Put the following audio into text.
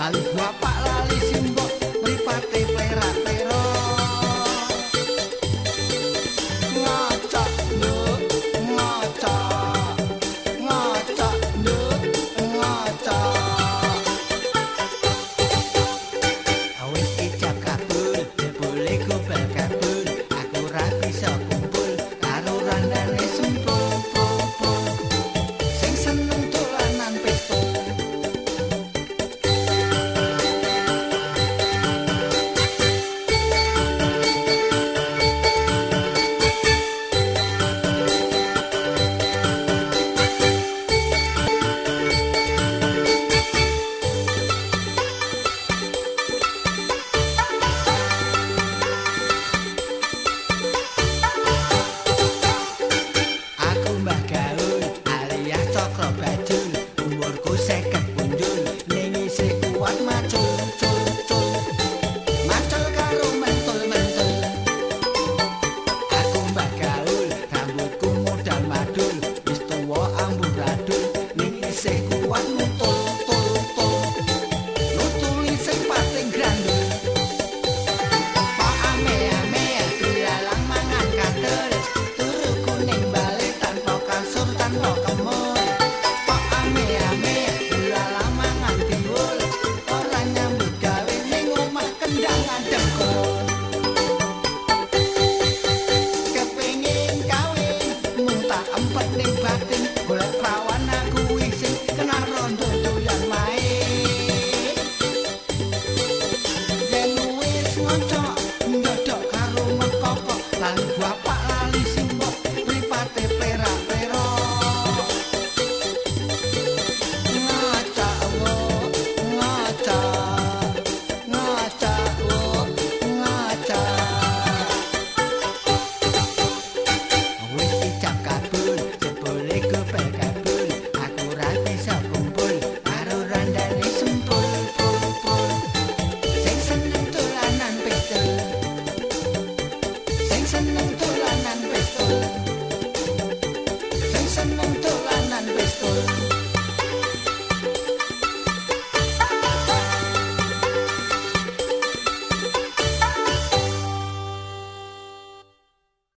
alih bapak lali sini.